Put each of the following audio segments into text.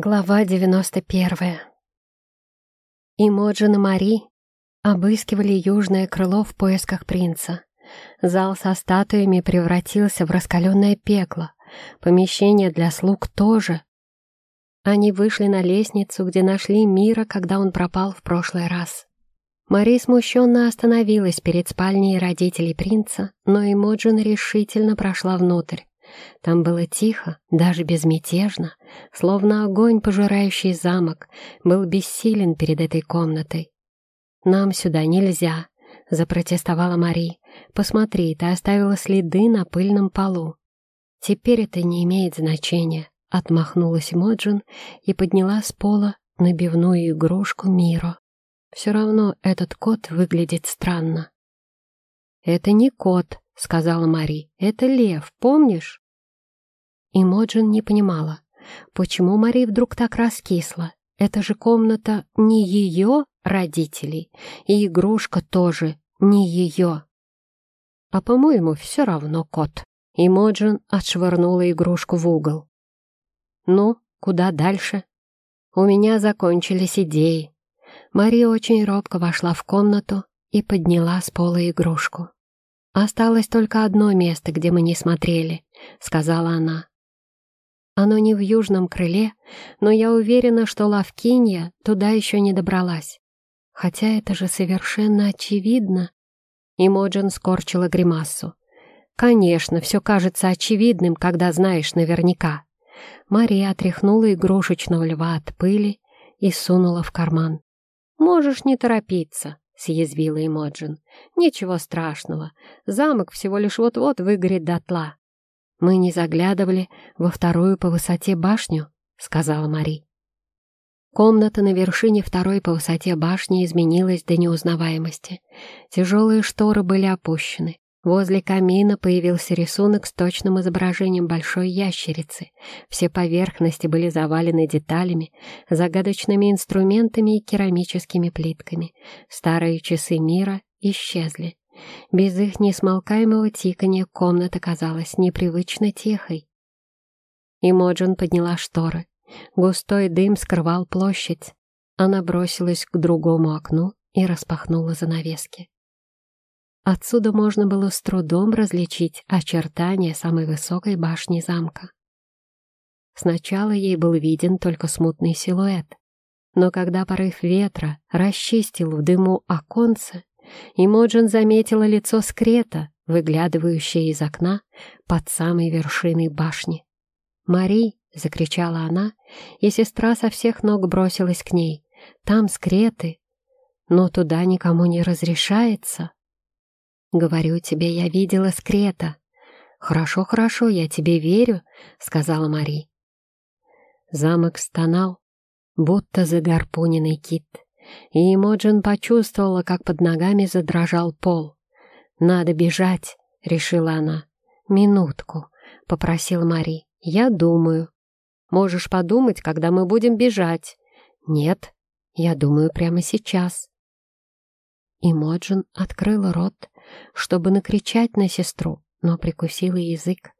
Глава 91. Имоджин и Мари обыскивали южное крыло в поисках принца. Зал со статуями превратился в раскаленное пекло. Помещение для слуг тоже. Они вышли на лестницу, где нашли Мира, когда он пропал в прошлый раз. Мари смущенно остановилась перед спальней родителей принца, но Имоджин решительно прошла внутрь. Там было тихо, даже безмятежно, словно огонь, пожирающий замок, был бессилен перед этой комнатой. «Нам сюда нельзя», — запротестовала Мари. «Посмотри, ты оставила следы на пыльном полу». «Теперь это не имеет значения», — отмахнулась Моджин и подняла с пола набивную игрушку Миро. «Все равно этот кот выглядит странно». «Это не кот», — сказала Мари. «Это лев, помнишь?» И Моджин не понимала, почему Мари вдруг так раскисла. Это же комната не ее родителей, и игрушка тоже не ее. А, по-моему, все равно кот. И Моджин отшвырнула игрушку в угол. «Ну, куда дальше?» «У меня закончились идеи». Мари очень робко вошла в комнату и подняла с пола игрушку. «Осталось только одно место, где мы не смотрели», — сказала она. «Оно не в южном крыле, но я уверена, что Лавкинья туда еще не добралась. Хотя это же совершенно очевидно». И Моджин скорчила гримассу. «Конечно, все кажется очевидным, когда знаешь наверняка». Мария отряхнула игрушечного льва от пыли и сунула в карман. «Можешь не торопиться съязвила Эмоджин. «Ничего страшного. Замок всего лишь вот-вот выгорит дотла». «Мы не заглядывали во вторую по высоте башню», — сказала Мари. Комната на вершине второй по высоте башни изменилась до неузнаваемости. Тяжелые шторы были опущены. Возле камина появился рисунок с точным изображением большой ящерицы. Все поверхности были завалены деталями, загадочными инструментами и керамическими плитками. Старые часы мира исчезли. Без их несмолкаемого тикания комната казалась непривычно тихой. Имоджин подняла шторы. Густой дым скрывал площадь. Она бросилась к другому окну и распахнула занавески. Отсюда можно было с трудом различить очертания самой высокой башни замка. Сначала ей был виден только смутный силуэт, но когда порыв ветра расчистил в дыму оконце, Имоджин заметила лицо скрета, выглядывающее из окна под самой вершиной башни. «Мари!» — закричала она, и сестра со всех ног бросилась к ней. «Там скреты, но туда никому не разрешается». «Говорю тебе, я видела скрета». «Хорошо, хорошо, я тебе верю», — сказала Мари. Замок стонал, будто загорпуненный кит, и Эмоджин почувствовала, как под ногами задрожал пол. «Надо бежать», — решила она. «Минутку», — попросил Мари. «Я думаю». «Можешь подумать, когда мы будем бежать». «Нет, я думаю прямо сейчас». Имоджин открыла рот, чтобы накричать на сестру, но прикусила язык.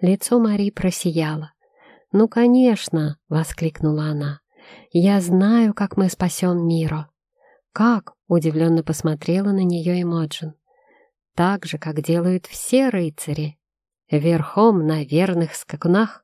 Лицо Мари просияло. «Ну, конечно!» — воскликнула она. «Я знаю, как мы спасем Миро». «Как?» — удивленно посмотрела на нее Эмоджин. «Так же, как делают все рыцари. Верхом на верных скакунах